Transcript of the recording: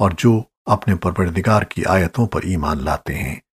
और जो अपने परवरदिगार की आयतों पर ईमान लाते हैं।